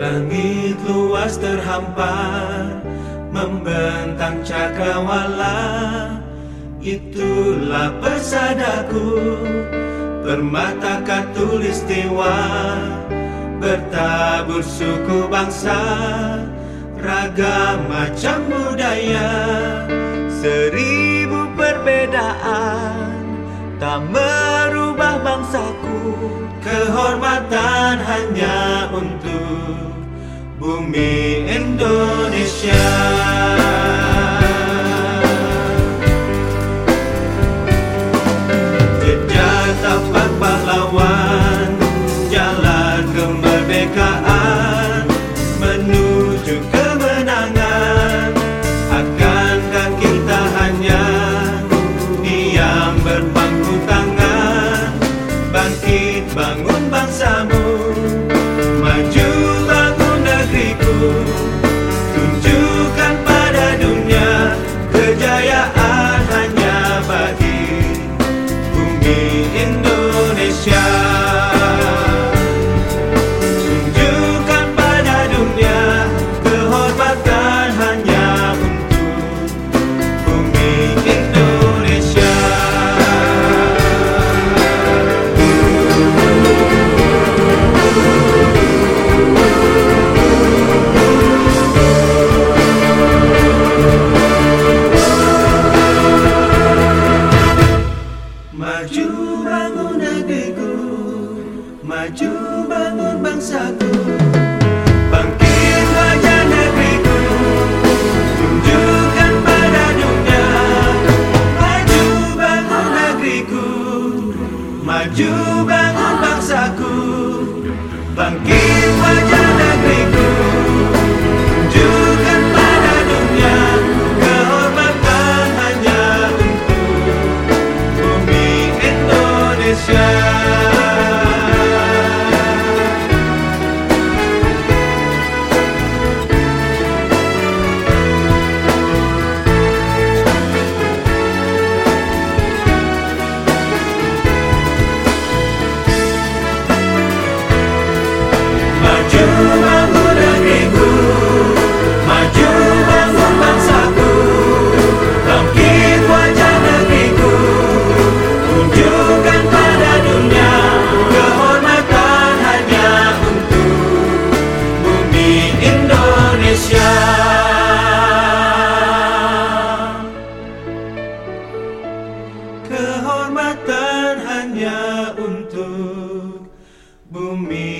Langit luas terhampar Membentang cakrawala. Itulah pesadaku Permata katulistiwa Bertabur suku bangsa Ragam macam budaya Merubah bangsaku. Kehormatan hanya untuk Bumi Indonesia Bangkit bangun bangsamu Maju bangun negeriku bangun negeriku Maju bangun bangsaku. Bangkit wajah negeriku Tunjukkan pada dunia. Maju bangun negeriku Maju bangun bangsaku. Bangkit wajah untuk Bumi